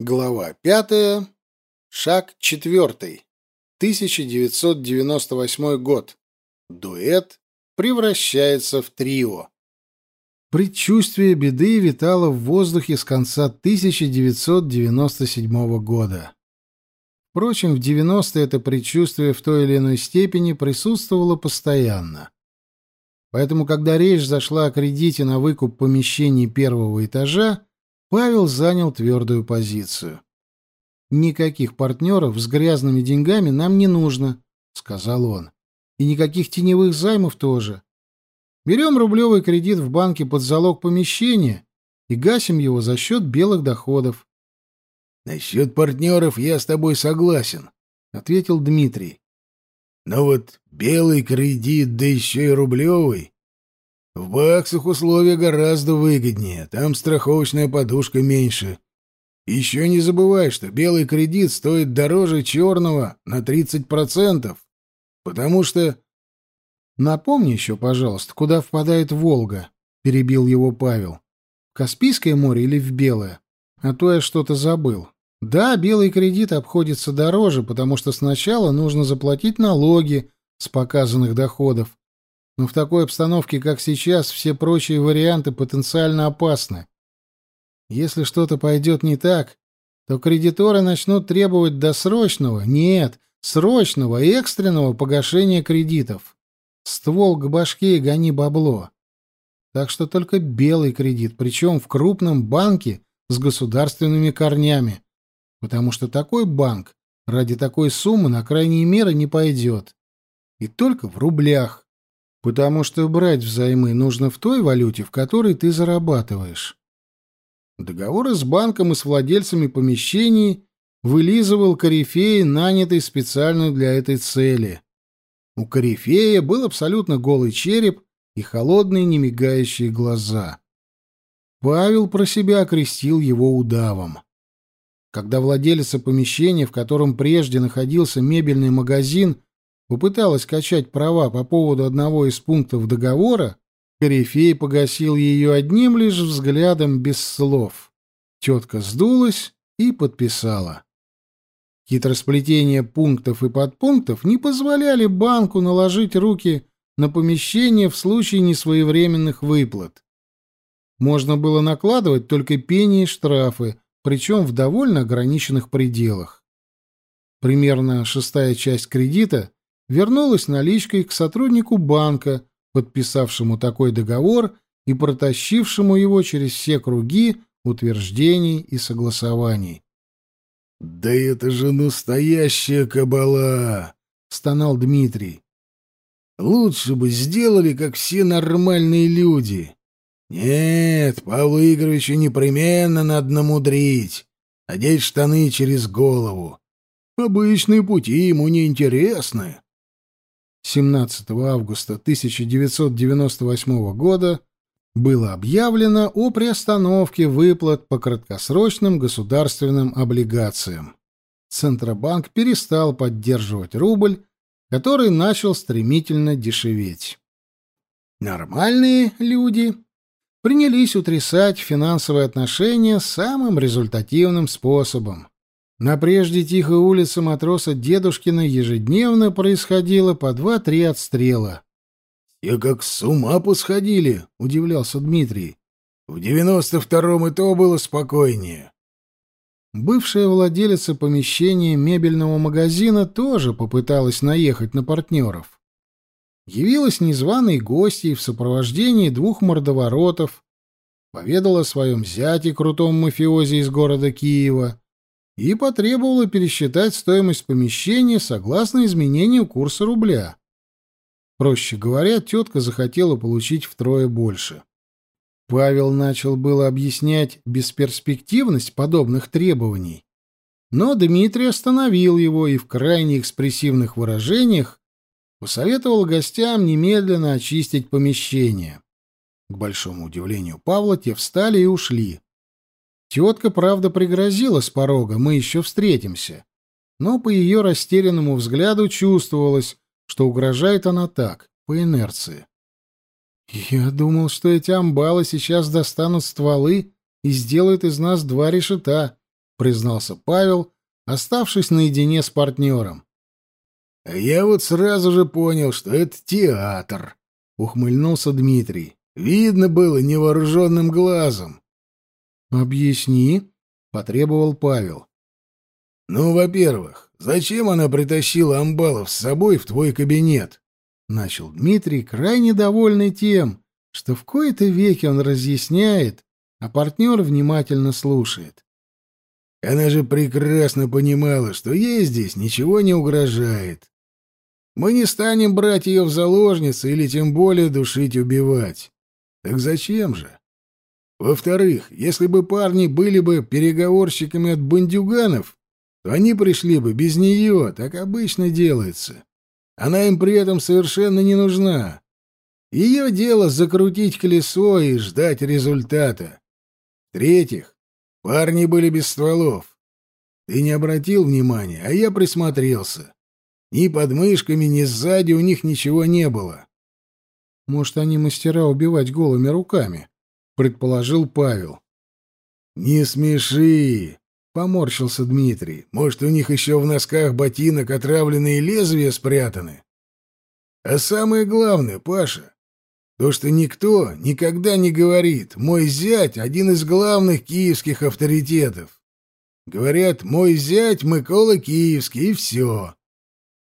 Глава пятая. Шаг четвертый. 1998 год. Дуэт превращается в трио. Предчувствие беды витало в воздухе с конца 1997 года. Впрочем, в 90-е это предчувствие в той или иной степени присутствовало постоянно. Поэтому, когда речь зашла о кредите на выкуп помещений первого этажа, Павел занял твердую позицию. «Никаких партнеров с грязными деньгами нам не нужно», — сказал он. «И никаких теневых займов тоже. Берем рублевый кредит в банке под залог помещения и гасим его за счет белых доходов». «Насчет партнеров я с тобой согласен», — ответил Дмитрий. «Но вот белый кредит, да еще и рублевый, в баксах условия гораздо выгоднее, там страховочная подушка меньше. Еще не забывай, что белый кредит стоит дороже черного на 30%, потому что... Напомни еще, пожалуйста, куда впадает Волга, перебил его Павел. В Каспийское море или в Белое? А то я что-то забыл. Да, белый кредит обходится дороже, потому что сначала нужно заплатить налоги с показанных доходов, но в такой обстановке, как сейчас, все прочие варианты потенциально опасны. Если что-то пойдет не так, то кредиторы начнут требовать досрочного, нет, срочного, экстренного погашения кредитов. Ствол к башке и гони бабло. Так что только белый кредит, причем в крупном банке с государственными корнями. Потому что такой банк ради такой суммы на крайние меры не пойдет. И только в рублях потому что брать взаймы нужно в той валюте, в которой ты зарабатываешь. Договоры с банком и с владельцами помещений вылизывал корифей, нанятый специально для этой цели. У корифея был абсолютно голый череп и холодные немигающие глаза. Павел про себя окрестил его удавом. Когда владелица помещения, в котором прежде находился мебельный магазин, попыталась качать права по поводу одного из пунктов договора, Корифей погасил ее одним лишь взглядом без слов. Тетка сдулась и подписала. Хитросплетение пунктов и подпунктов не позволяли банку наложить руки на помещение в случае несвоевременных выплат. Можно было накладывать только пени и штрафы, причем в довольно ограниченных пределах. Примерно шестая часть кредита вернулась наличкой к сотруднику банка, подписавшему такой договор и протащившему его через все круги утверждений и согласований. «Да это же настоящая кабала!» — стонал Дмитрий. «Лучше бы сделали, как все нормальные люди. Нет, Павлу Игоревичу непременно надо намудрить, одеть штаны через голову. Обычные пути ему не интересны. 17 августа 1998 года было объявлено о приостановке выплат по краткосрочным государственным облигациям. Центробанк перестал поддерживать рубль, который начал стремительно дешеветь. Нормальные люди принялись утрясать финансовые отношения самым результативным способом на прежде тихой улице матроса Дедушкина ежедневно происходило по два-три отстрела. «Все как с ума посходили», — удивлялся Дмитрий. «В девяносто втором и то было спокойнее». Бывшая владелица помещения мебельного магазина тоже попыталась наехать на партнеров. Явилась незваной гостьей в сопровождении двух мордоворотов, поведала о своем зяте, крутом мафиозе из города Киева, и потребовала пересчитать стоимость помещения согласно изменению курса рубля. Проще говоря, тетка захотела получить втрое больше. Павел начал было объяснять бесперспективность подобных требований, но Дмитрий остановил его и в крайне экспрессивных выражениях посоветовал гостям немедленно очистить помещение. К большому удивлению Павла те встали и ушли. Тетка, правда, пригрозила с порога, мы еще встретимся. Но по ее растерянному взгляду чувствовалось, что угрожает она так, по инерции. Я думал, что эти амбалы сейчас достанут стволы и сделают из нас два решета, признался Павел, оставшись наедине с партнером. «А я вот сразу же понял, что это театр», — ухмыльнулся Дмитрий. «Видно было невооруженным глазом». «Объясни», — потребовал Павел. «Ну, во-первых, зачем она притащила Амбалов с собой в твой кабинет?» — начал Дмитрий, крайне довольный тем, что в кои-то веки он разъясняет, а партнер внимательно слушает. Она же прекрасно понимала, что ей здесь ничего не угрожает. Мы не станем брать ее в заложницы или тем более душить убивать. Так зачем же? Во-вторых, если бы парни были бы переговорщиками от бандюганов, то они пришли бы без нее, так обычно делается. Она им при этом совершенно не нужна. Ее дело закрутить колесо и ждать результата. В-третьих, парни были без стволов. Ты не обратил внимания, а я присмотрелся. Ни под мышками, ни сзади у них ничего не было. Может, они мастера убивать голыми руками, предположил Павел. Не смеши, поморщился Дмитрий. Может, у них еще в носках ботинок отравленные лезвия спрятаны? А самое главное, Паша, то, что никто никогда не говорит, мой зять — один из главных киевских авторитетов. Говорят, мой зять Микола Киевский, и все.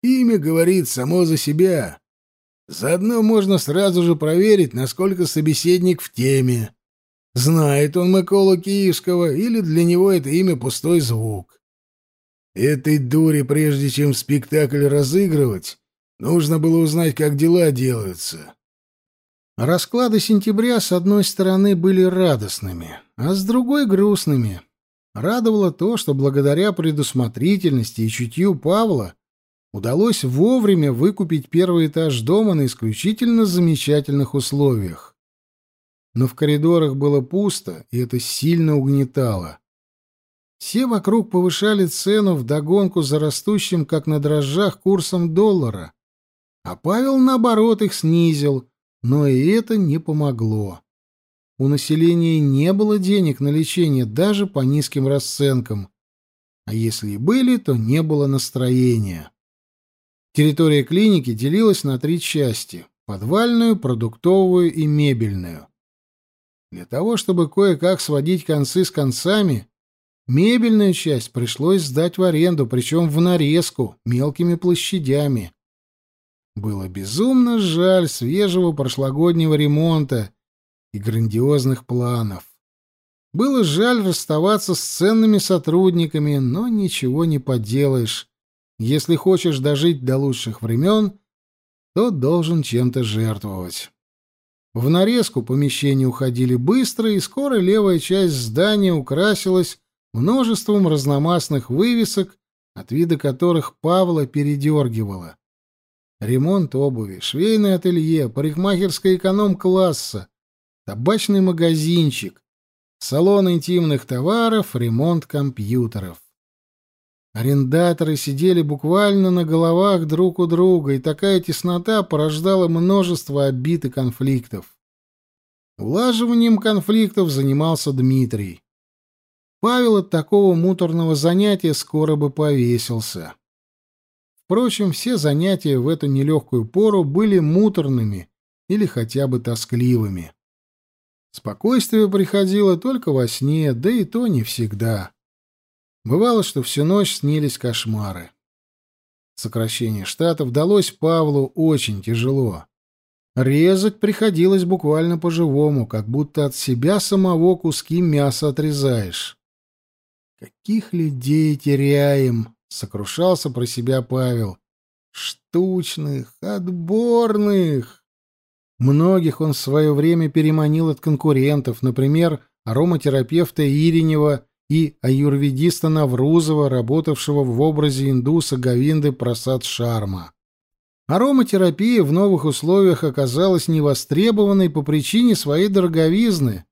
Имя говорит само за себя. Заодно можно сразу же проверить, насколько собеседник в теме. Знает он Миколу Киевского или для него это имя пустой звук. Этой дуре, прежде чем спектакль разыгрывать, нужно было узнать, как дела делаются. Расклады сентября с одной стороны были радостными, а с другой — грустными. Радовало то, что благодаря предусмотрительности и чутью Павла удалось вовремя выкупить первый этаж дома на исключительно замечательных условиях. Но в коридорах было пусто, и это сильно угнетало. Все вокруг повышали цену в догонку за растущим, как на дрожжах, курсом доллара, а Павел, наоборот, их снизил — но и это не помогло. У населения не было денег на лечение даже по низким расценкам. А если и были, то не было настроения. Территория клиники делилась на три части — подвальную, продуктовую и мебельную. Для того, чтобы кое-как сводить концы с концами, мебельную часть пришлось сдать в аренду, причем в нарезку, мелкими площадями. Было безумно жаль свежего прошлогоднего ремонта и грандиозных планов. Было жаль расставаться с ценными сотрудниками, но ничего не поделаешь. Если хочешь дожить до лучших времен, то должен чем-то жертвовать. В нарезку помещения уходили быстро, и скоро левая часть здания украсилась множеством разномастных вывесок, от вида которых Павла передергивала. Ремонт обуви, швейное ателье, парикмахерская эконом-класса, табачный магазинчик, салон интимных товаров, ремонт компьютеров. Арендаторы сидели буквально на головах друг у друга, и такая теснота порождала множество обид и конфликтов. Улаживанием конфликтов занимался Дмитрий. Павел от такого муторного занятия скоро бы повесился. Впрочем, все занятия в эту нелегкую пору были муторными или хотя бы тоскливыми. Спокойствие приходило только во сне, да и то не всегда. Бывало, что всю ночь снились кошмары. Сокращение штатов далось Павлу очень тяжело. Резать приходилось буквально по-живому, как будто от себя самого куски мяса отрезаешь. Каких людей теряем, — сокрушался про себя Павел. «Штучных, отборных!» Многих он в свое время переманил от конкурентов, например, ароматерапевта Иринева и аюрведиста Наврузова, работавшего в образе индуса Говинды Прасад Шарма. Ароматерапия в новых условиях оказалась невостребованной по причине своей дороговизны,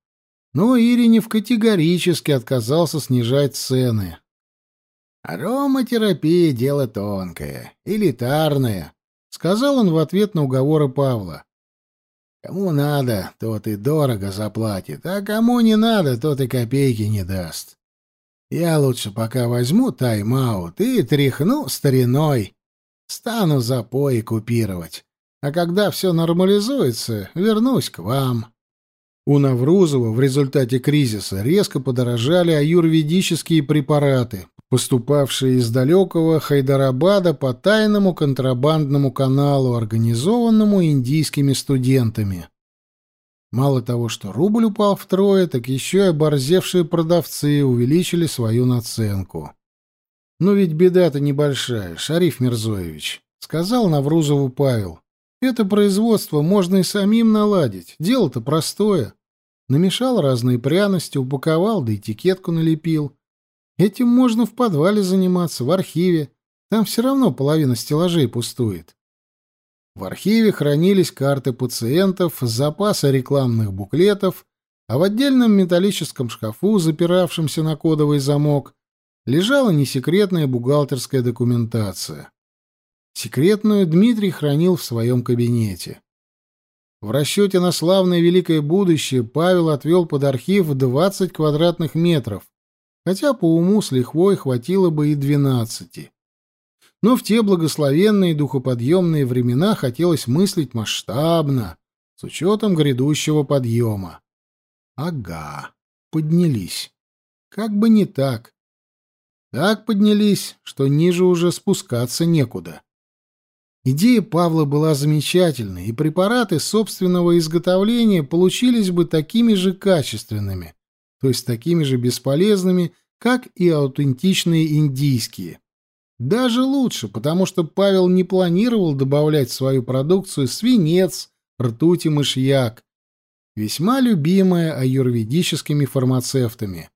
но Иринев категорически отказался снижать цены. «Ароматерапия — дело тонкое, элитарное», — сказал он в ответ на уговоры Павла. «Кому надо, тот и дорого заплатит, а кому не надо, тот и копейки не даст. Я лучше пока возьму тайм-аут и тряхну стариной. Стану запои купировать. А когда все нормализуется, вернусь к вам. У Наврузова в результате кризиса резко подорожали аюрведические препараты, поступавшие из далекого Хайдарабада по тайному контрабандному каналу, организованному индийскими студентами. Мало того, что рубль упал втрое, так еще и оборзевшие продавцы увеличили свою наценку. «Ну ведь беда-то небольшая, Шариф Мирзоевич», — сказал Наврузову Павел. «Это производство можно и самим наладить. Дело-то простое. Намешал разные пряности, упаковал, да этикетку налепил. Этим можно в подвале заниматься, в архиве. Там все равно половина стеллажей пустует. В архиве хранились карты пациентов, запасы рекламных буклетов, а в отдельном металлическом шкафу, запиравшемся на кодовый замок, лежала несекретная бухгалтерская документация. Секретную Дмитрий хранил в своем кабинете. В расчете на славное великое будущее Павел отвел под архив 20 квадратных метров, хотя по уму с лихвой хватило бы и двенадцати. Но в те благословенные духоподъемные времена хотелось мыслить масштабно, с учетом грядущего подъема. Ага, поднялись. Как бы не так. Так поднялись, что ниже уже спускаться некуда. Идея Павла была замечательной, и препараты собственного изготовления получились бы такими же качественными, то есть такими же бесполезными, как и аутентичные индийские. Даже лучше, потому что Павел не планировал добавлять в свою продукцию свинец, ртуть и мышьяк, весьма любимая аюрведическими фармацевтами.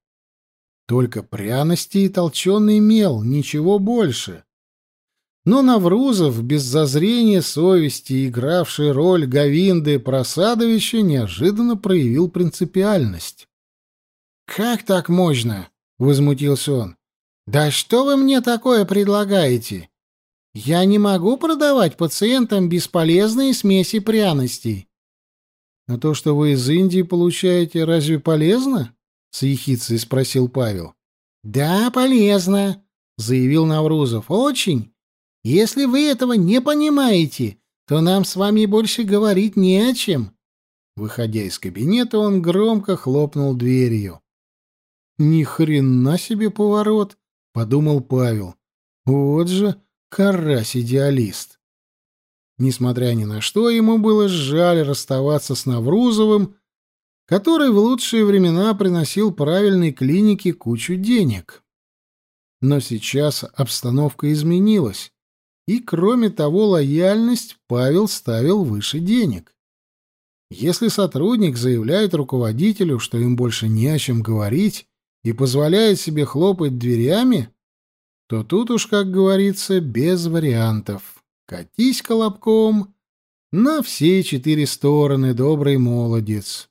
Только пряности и толченый мел, ничего больше. Но Наврузов, без зазрения совести, игравший роль Гавинды Просадовича, неожиданно проявил принципиальность. «Как так можно?» — возмутился он. «Да что вы мне такое предлагаете? Я не могу продавать пациентам бесполезные смеси пряностей». «А то, что вы из Индии получаете, разве полезно?» — с ехицей спросил Павел. «Да, полезно», — заявил Наврузов. «Очень. Если вы этого не понимаете, то нам с вами больше говорить не о чем». Выходя из кабинета, он громко хлопнул дверью. Ни хрена себе поворот, подумал Павел. Вот же карась-идеалист. Несмотря ни на что, ему было жаль расставаться с Наврузовым, который в лучшие времена приносил правильной клинике кучу денег. Но сейчас обстановка изменилась, и, кроме того, лояльность Павел ставил выше денег. Если сотрудник заявляет руководителю, что им больше не о чем говорить, и позволяет себе хлопать дверями, то тут уж, как говорится, без вариантов. Катись колобком на все четыре стороны, добрый молодец.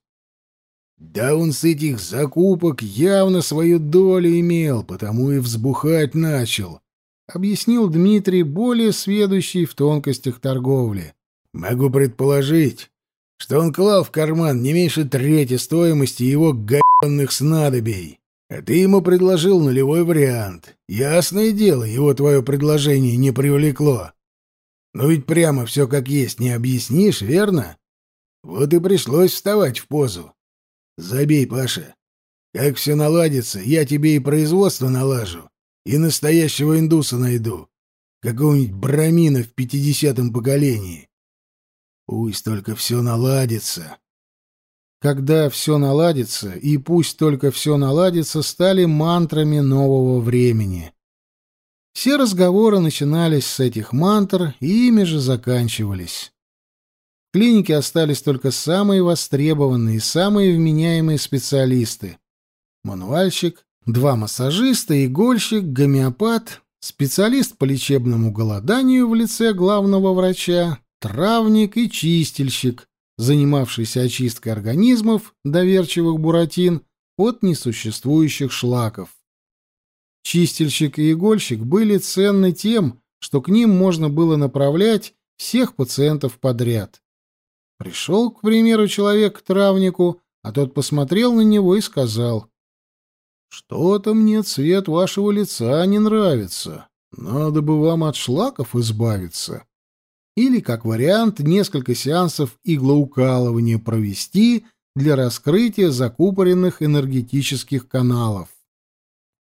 Да он с этих закупок явно свою долю имел, потому и взбухать начал, — объяснил Дмитрий, более сведущий в тонкостях торговли. Могу предположить, что он клал в карман не меньше трети стоимости его г***ных снадобий. А ты ему предложил нулевой вариант. Ясное дело, его твое предложение не привлекло. Но ведь прямо все как есть не объяснишь, верно? Вот и пришлось вставать в позу. Забей, Паша. Как все наладится, я тебе и производство налажу, и настоящего индуса найду. Какого-нибудь брамина в пятидесятом поколении. Пусть только все наладится. Когда все наладится, и пусть только все наладится, стали мантрами нового времени. Все разговоры начинались с этих мантр, и ими же заканчивались. В клинике остались только самые востребованные и самые вменяемые специалисты. Мануальщик, два массажиста, игольщик, гомеопат, специалист по лечебному голоданию в лице главного врача, травник и чистильщик, занимавшийся очисткой организмов, доверчивых буратин, от несуществующих шлаков. Чистильщик и игольщик были ценны тем, что к ним можно было направлять всех пациентов подряд. Пришел, к примеру, человек к травнику, а тот посмотрел на него и сказал, Что-то мне цвет вашего лица не нравится. Надо бы вам от шлаков избавиться. Или, как вариант, несколько сеансов иглоукалывания провести для раскрытия закупоренных энергетических каналов.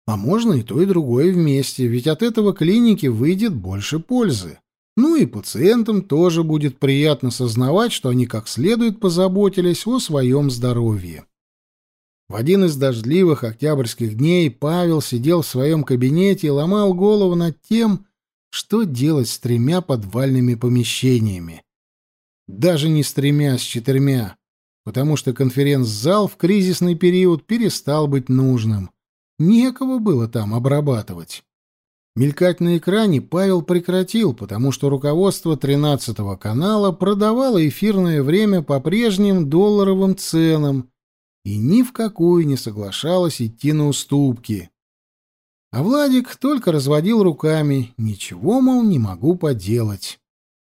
А можно и то, и другое вместе, ведь от этого клинике выйдет больше пользы. Ну и пациентам тоже будет приятно сознавать, что они как следует позаботились о своем здоровье. В один из дождливых октябрьских дней Павел сидел в своем кабинете и ломал голову над тем, что делать с тремя подвальными помещениями. Даже не с тремя, а с четырьмя, потому что конференц-зал в кризисный период перестал быть нужным. Некого было там обрабатывать. Мелькать на экране Павел прекратил, потому что руководство 13-го канала продавало эфирное время по прежним долларовым ценам и ни в какую не соглашалось идти на уступки. А Владик только разводил руками, ничего, мол, не могу поделать.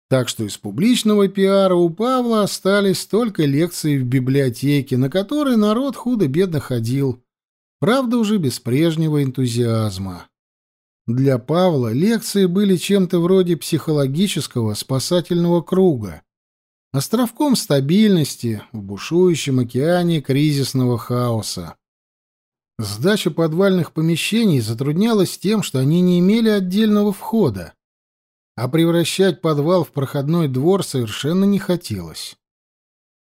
Так что из публичного пиара у Павла остались только лекции в библиотеке, на которые народ худо-бедно ходил, правда, уже без прежнего энтузиазма. Для Павла лекции были чем-то вроде психологического спасательного круга, островком стабильности в бушующем океане кризисного хаоса. Сдача подвальных помещений затруднялась тем, что они не имели отдельного входа, а превращать подвал в проходной двор совершенно не хотелось.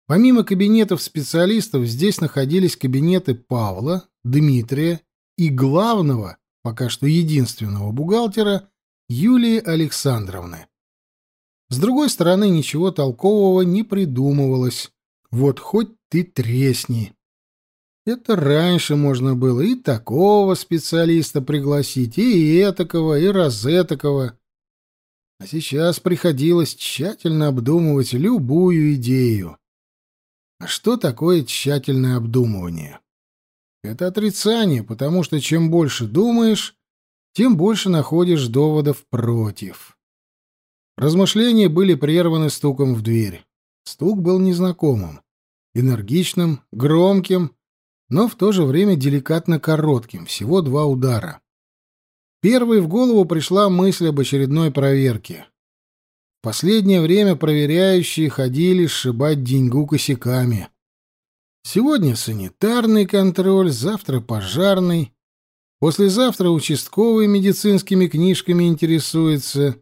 Помимо кабинетов специалистов здесь находились кабинеты Павла, Дмитрия и главного, пока что единственного бухгалтера Юлии Александровны. С другой стороны, ничего толкового не придумывалось. Вот хоть ты тресни. Это раньше можно было и такого специалиста пригласить, и этакого, и розетакого. А сейчас приходилось тщательно обдумывать любую идею. А что такое тщательное обдумывание? Это отрицание, потому что чем больше думаешь, тем больше находишь доводов против. Размышления были прерваны стуком в дверь. Стук был незнакомым, энергичным, громким, но в то же время деликатно коротким, всего два удара. Первой в голову пришла мысль об очередной проверке. В последнее время проверяющие ходили сшибать деньгу косяками. Сегодня санитарный контроль, завтра пожарный. Послезавтра участковый медицинскими книжками интересуется.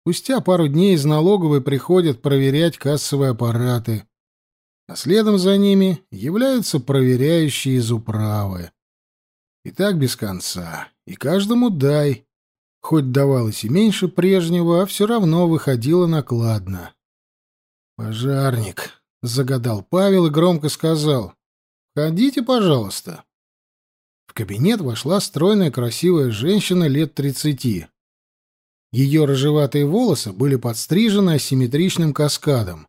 Спустя пару дней из налоговой приходят проверять кассовые аппараты. А следом за ними являются проверяющие из управы. И так без конца. И каждому дай. Хоть давалось и меньше прежнего, а все равно выходило накладно. «Пожарник», — загадал Павел и громко сказал. «Ходите, пожалуйста». В кабинет вошла стройная красивая женщина лет тридцати. Ее рыжеватые волосы были подстрижены асимметричным каскадом,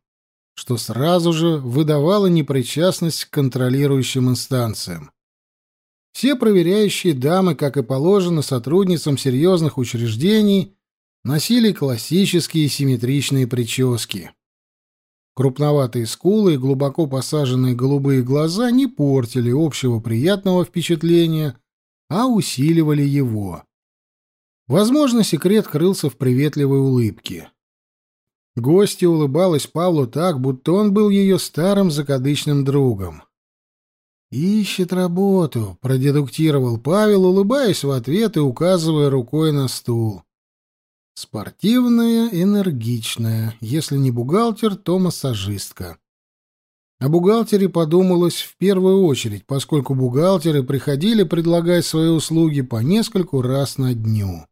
что сразу же выдавало непричастность к контролирующим инстанциям. Все проверяющие дамы, как и положено сотрудницам серьезных учреждений, носили классические симметричные прически. Крупноватые скулы и глубоко посаженные голубые глаза не портили общего приятного впечатления, а усиливали его. Возможно, секрет крылся в приветливой улыбке. Гостья улыбалась Павлу так, будто он был ее старым закадычным другом. «Ищет работу», — продедуктировал Павел, улыбаясь в ответ и указывая рукой на стул. Спортивная, энергичная. Если не бухгалтер, то массажистка. О бухгалтере подумалось в первую очередь, поскольку бухгалтеры приходили предлагать свои услуги по нескольку раз на дню.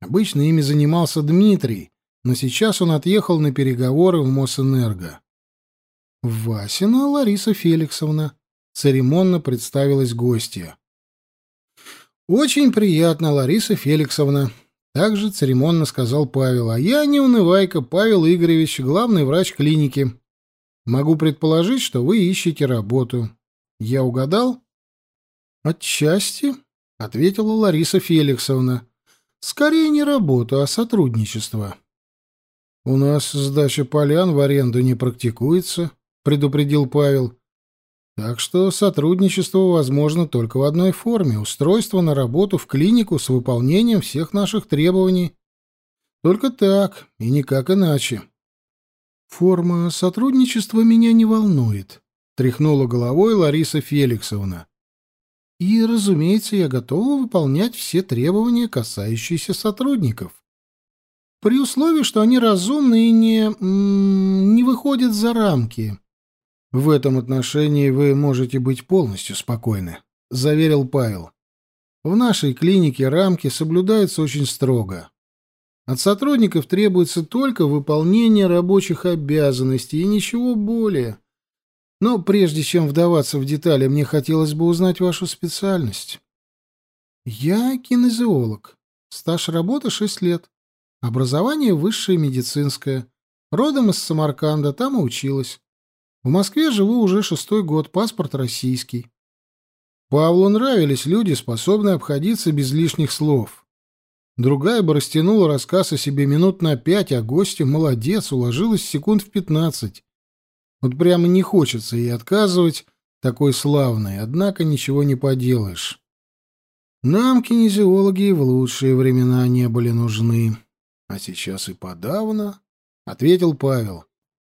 Обычно ими занимался Дмитрий, но сейчас он отъехал на переговоры в Мосэнерго. «Васина Лариса Феликсовна», — церемонно представилась гостья. «Очень приятно, Лариса Феликсовна», также церемонно сказал Павел. «А я не унывайка, Павел Игоревич, главный врач клиники. Могу предположить, что вы ищете работу. Я угадал?» «Отчасти», — ответила Лариса Феликсовна. «Скорее не работу, а сотрудничество». «У нас сдача полян в аренду не практикуется», — предупредил Павел. Так что сотрудничество возможно только в одной форме — устройство на работу в клинику с выполнением всех наших требований. Только так и никак иначе. Форма сотрудничества меня не волнует, — тряхнула головой Лариса Феликсовна. И, разумеется, я готова выполнять все требования, касающиеся сотрудников. При условии, что они разумны и не... не выходят за рамки. В этом отношении вы можете быть полностью спокойны, — заверил Павел. В нашей клинике рамки соблюдаются очень строго. От сотрудников требуется только выполнение рабочих обязанностей и ничего более. Но прежде чем вдаваться в детали, мне хотелось бы узнать вашу специальность. Я кинезиолог. Стаж работы шесть лет. Образование высшее медицинское. Родом из Самарканда, там и училась. В Москве живу уже шестой год, паспорт российский. Павлу нравились люди, способные обходиться без лишних слов. Другая бы растянула рассказ о себе минут на пять, а гостья молодец, уложилась секунд в пятнадцать. Вот прямо не хочется ей отказывать, такой славной, однако ничего не поделаешь. Нам, кинезиологи, в лучшие времена не были нужны. А сейчас и подавно, — ответил Павел.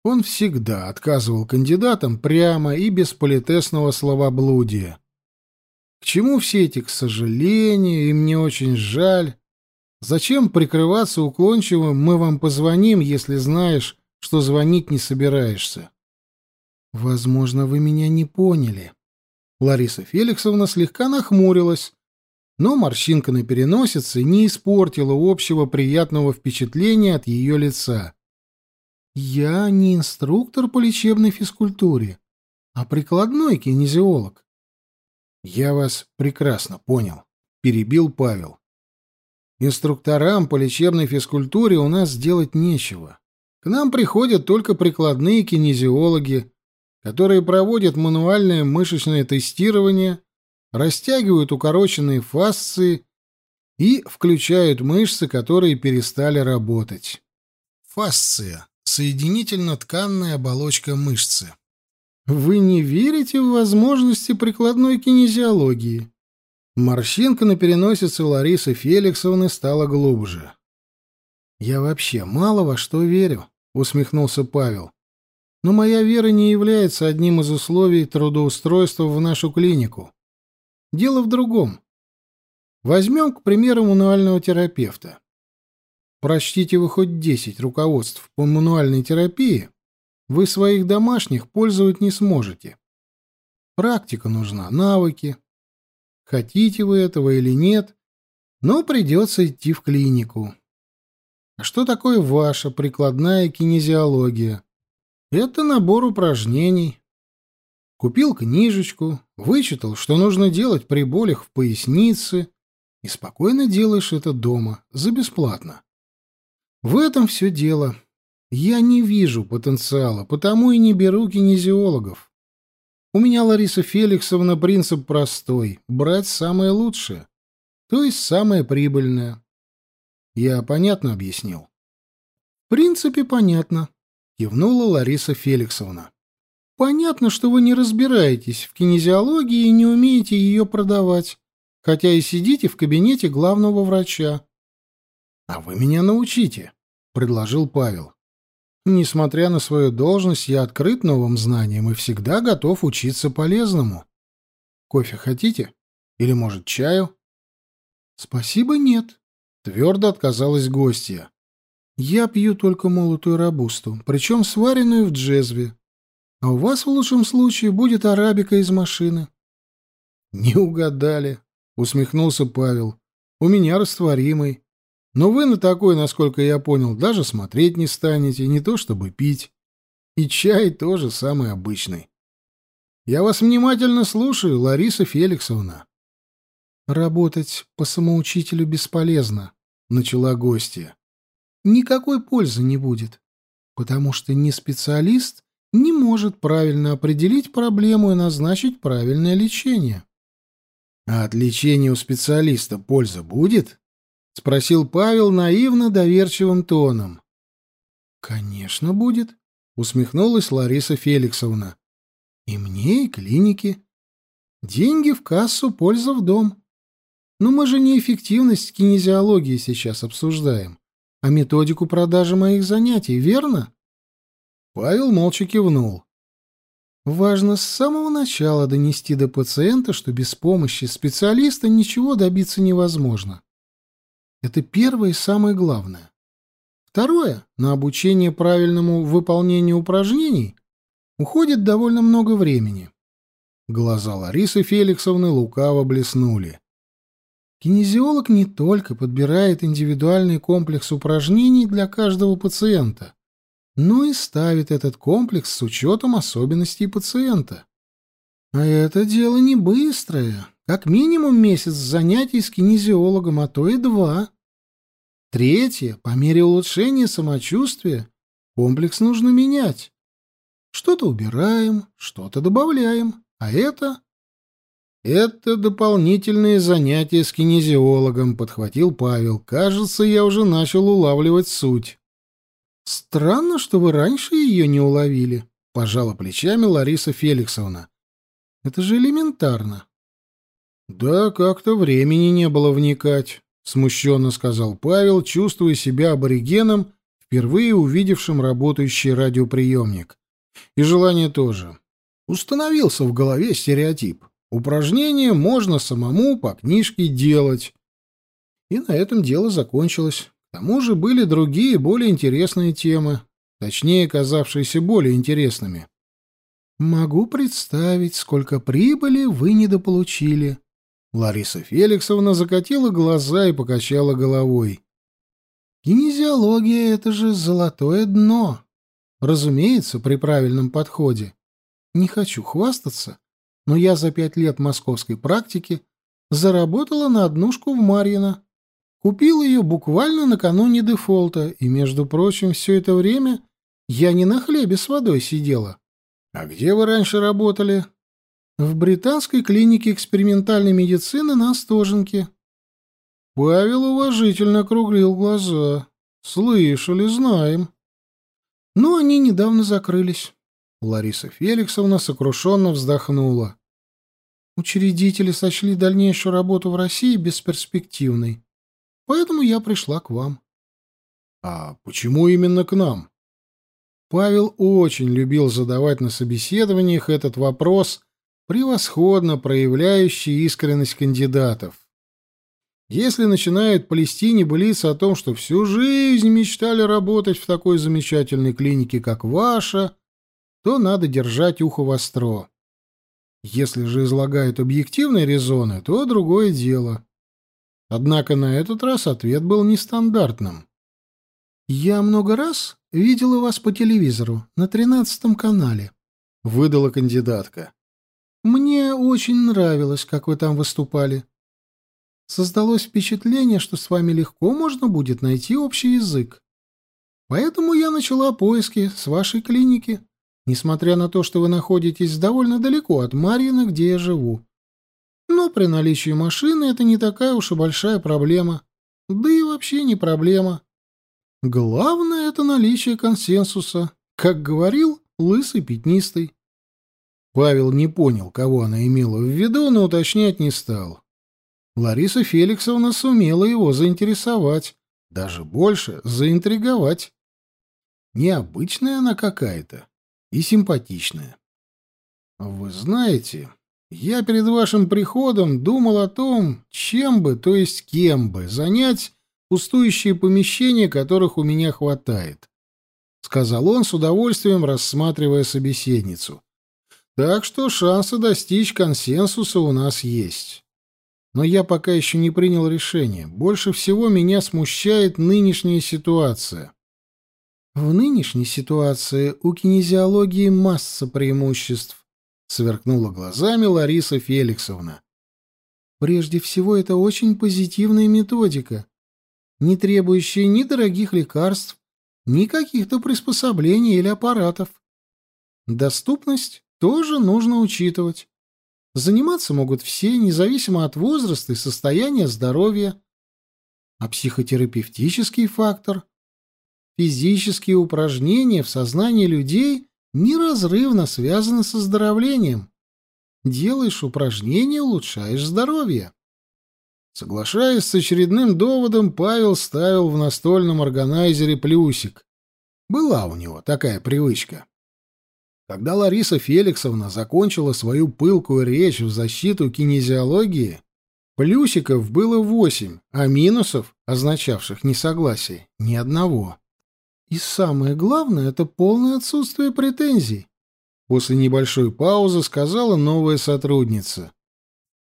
Он всегда отказывал кандидатам прямо и без политесного словоблудия. К чему все эти «к сожалению» и «мне очень жаль»? Зачем прикрываться уклончивым «мы вам позвоним», если знаешь, что звонить не собираешься? Возможно, вы меня не поняли. Лариса Феликсовна слегка нахмурилась, но морщинка на переносице не испортила общего приятного впечатления от ее лица. Я не инструктор по лечебной физкультуре, а прикладной кинезиолог. Я вас прекрасно понял, перебил Павел. Инструкторам по лечебной физкультуре у нас делать нечего. К нам приходят только прикладные кинезиологи, которые проводят мануальное мышечное тестирование, растягивают укороченные фасции и включают мышцы, которые перестали работать. Фасция — соединительно-тканная оболочка мышцы. Вы не верите в возможности прикладной кинезиологии? Морщинка на переносице Ларисы Феликсовны стала глубже. «Я вообще мало во что верю», — усмехнулся Павел. «Но моя вера не является одним из условий трудоустройства в нашу клинику. Дело в другом. Возьмем, к примеру, мануального терапевта. Прочтите вы хоть десять руководств по мануальной терапии, вы своих домашних пользовать не сможете. Практика нужна, навыки, хотите вы этого или нет, но придется идти в клинику. А что такое ваша прикладная кинезиология? Это набор упражнений. Купил книжечку, вычитал, что нужно делать при болях в пояснице, и спокойно делаешь это дома, за бесплатно. В этом все дело. Я не вижу потенциала, потому и не беру кинезиологов. У меня, Лариса Феликсовна, принцип простой — брать самое лучшее, то есть самое прибыльное. Я понятно объяснил? — В принципе, понятно, — кивнула Лариса Феликсовна. — Понятно, что вы не разбираетесь в кинезиологии и не умеете ее продавать, хотя и сидите в кабинете главного врача. — А вы меня научите, — предложил Павел. Несмотря на свою должность, я открыт новым знаниям и всегда готов учиться полезному. Кофе хотите? Или, может, чаю? Спасибо, нет. Твердо отказалась гостья. Я пью только молотую рабусту, причем сваренную в джезве. А у вас в лучшем случае будет арабика из машины. Не угадали, усмехнулся Павел. У меня растворимый. Но вы на такой, насколько я понял, даже смотреть не станете, не то чтобы пить. И чай тоже самый обычный. Я вас внимательно слушаю, Лариса Феликсовна. Работать по самоучителю бесполезно, начала гостья. Никакой пользы не будет, потому что ни специалист не может правильно определить проблему и назначить правильное лечение. А от лечения у специалиста польза будет? — спросил Павел наивно доверчивым тоном. «Конечно будет», — усмехнулась Лариса Феликсовна. И мне, и клинике. Деньги в кассу, польза в дом. Но мы же не эффективность кинезиологии сейчас обсуждаем, а методику продажи моих занятий, верно? Павел молча кивнул. Важно с самого начала донести до пациента, что без помощи специалиста ничего добиться невозможно. Это первое и самое главное. Второе, на обучение правильному выполнению упражнений уходит довольно много времени. Глаза Ларисы Феликсовны лукаво блеснули. Кинезиолог не только подбирает индивидуальный комплекс упражнений для каждого пациента, но и ставит этот комплекс с учетом особенностей пациента. А это дело не быстрое, как минимум месяц занятий с кинезиологом, а то и два. Третье, по мере улучшения самочувствия комплекс нужно менять. Что-то убираем, что-то добавляем, а это... «Это дополнительные занятия с кинезиологом», — подхватил Павел. «Кажется, я уже начал улавливать суть». «Странно, что вы раньше ее не уловили», — пожала плечами Лариса Феликсовна. «Это же элементарно». «Да как-то времени не было вникать», — смущенно сказал Павел, чувствуя себя аборигеном, впервые увидевшим работающий радиоприемник. И желание тоже. Установился в голове стереотип. Упражнение можно самому по книжке делать. И на этом дело закончилось. Тому же были другие, более интересные темы, точнее, казавшиеся более интересными. «Могу представить, сколько прибыли вы недополучили». Лариса Феликсовна закатила глаза и покачала головой. «Кинезиология — это же золотое дно. Разумеется, при правильном подходе. Не хочу хвастаться, но я за пять лет московской практики заработала на однушку в Марьино. Купил ее буквально накануне дефолта, и, между прочим, все это время я не на хлебе с водой сидела. А где вы раньше работали? В британской клинике экспериментальной медицины на Остоженке. Павел уважительно округлил глаза. Слышали, знаем. Но они недавно закрылись. Лариса Феликсовна сокрушенно вздохнула. Учредители сочли дальнейшую работу в России бесперспективной. Поэтому я пришла к вам. А почему именно к нам? Павел очень любил задавать на собеседованиях этот вопрос, превосходно проявляющий искренность кандидатов. Если начинают плести небылицы о том, что всю жизнь мечтали работать в такой замечательной клинике, как ваша, то надо держать ухо востро. Если же излагают объективные резоны, то другое дело. Однако на этот раз ответ был нестандартным. «Я много раз видела вас по телевизору, на тринадцатом канале», — выдала кандидатка. «Мне очень нравилось, как вы там выступали. Создалось впечатление, что с вами легко можно будет найти общий язык. Поэтому я начала поиски с вашей клиники, несмотря на то, что вы находитесь довольно далеко от Марьина, где я живу. Но при наличии машины это не такая уж и большая проблема. Да и вообще не проблема. Главное — это наличие консенсуса. Как говорил лысый пятнистый. Павел не понял, кого она имела в виду, но уточнять не стал. Лариса Феликсовна сумела его заинтересовать, даже больше заинтриговать. Необычная она какая-то и симпатичная. Вы знаете, я перед вашим приходом думал о том, чем бы, то есть кем бы, занять пустующие помещения, которых у меня хватает, — сказал он с удовольствием, рассматривая собеседницу. Так что шансы достичь консенсуса у нас есть. Но я пока еще не принял решение. Больше всего меня смущает нынешняя ситуация. В нынешней ситуации у кинезиологии масса преимуществ, сверкнула глазами Лариса Феликсовна. Прежде всего, это очень позитивная методика, не требующая ни дорогих лекарств, ни каких-то приспособлений или аппаратов. Доступность тоже нужно учитывать. Заниматься могут все, независимо от возраста и состояния здоровья. А психотерапевтический фактор, физические упражнения в сознании людей неразрывно связаны с оздоровлением. Делаешь упражнения, улучшаешь здоровье. Соглашаясь с очередным доводом, Павел ставил в настольном органайзере плюсик. Была у него такая привычка. Когда Лариса Феликсовна закончила свою пылкую речь в защиту кинезиологии, плюсиков было восемь, а минусов, означавших несогласие, ни одного. И самое главное — это полное отсутствие претензий. После небольшой паузы сказала новая сотрудница.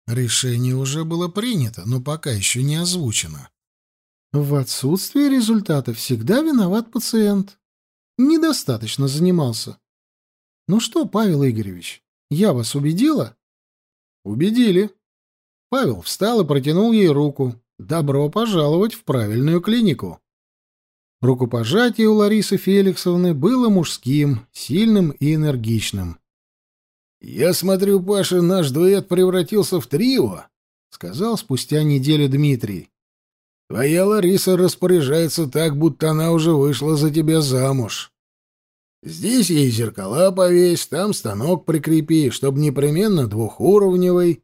Решение уже было принято, но пока еще не озвучено. В отсутствии результата всегда виноват пациент. Недостаточно занимался. Ну что, Павел Игоревич, я вас убедила? Убедили. Павел встал и протянул ей руку. Добро пожаловать в правильную клинику. Рукопожатие у Ларисы Феликсовны было мужским, сильным и энергичным. «Я смотрю, Паша, наш дуэт превратился в трио», — сказал спустя неделю Дмитрий. «Твоя Лариса распоряжается так, будто она уже вышла за тебя замуж. Здесь ей зеркала повесь, там станок прикрепи, чтобы непременно двухуровневый.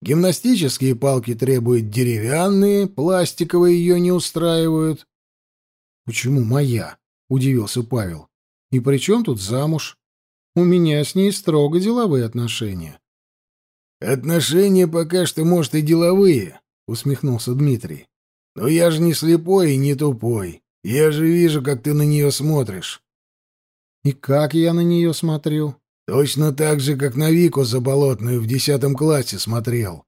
Гимнастические палки требуют деревянные, пластиковые ее не устраивают. — Почему моя? — удивился Павел. — И при чем тут замуж? У меня с ней строго деловые отношения. — Отношения пока что, может, и деловые, — усмехнулся Дмитрий. — Но я же не слепой и не тупой. Я же вижу, как ты на нее смотришь. И как я на нее смотрю? Точно так же, как на Вику Заболотную в десятом классе смотрел.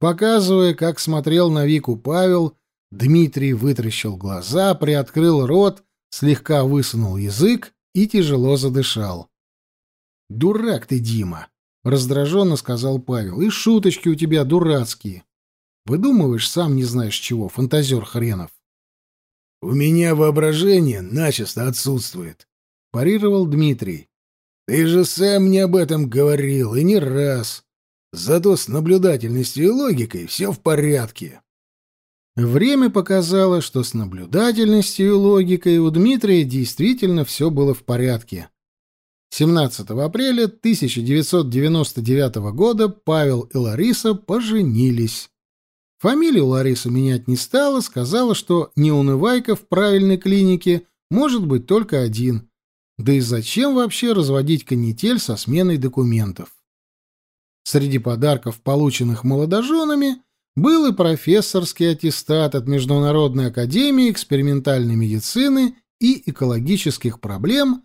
Показывая, как смотрел на Вику Павел, Дмитрий вытращил глаза, приоткрыл рот, слегка высунул язык и тяжело задышал. «Дурак ты, Дима!» — раздраженно сказал Павел. «И шуточки у тебя дурацкие. Выдумываешь сам не знаешь чего, фантазер хренов». «У меня воображение начисто отсутствует. — парировал Дмитрий. «Ты же сам мне об этом говорил, и не раз. Зато с наблюдательностью и логикой все в порядке». Время показало, что с наблюдательностью и логикой у Дмитрия действительно все было в порядке. 17 апреля 1999 года Павел и Лариса поженились. Фамилию Лариса менять не стала, сказала, что неунывайка в правильной клинике может быть только один, да и зачем вообще разводить канитель со сменой документов? Среди подарков, полученных молодоженами, был и профессорский аттестат от Международной академии экспериментальной медицины и экологических проблем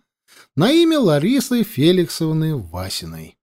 на имя Ларисы Феликсовны Васиной.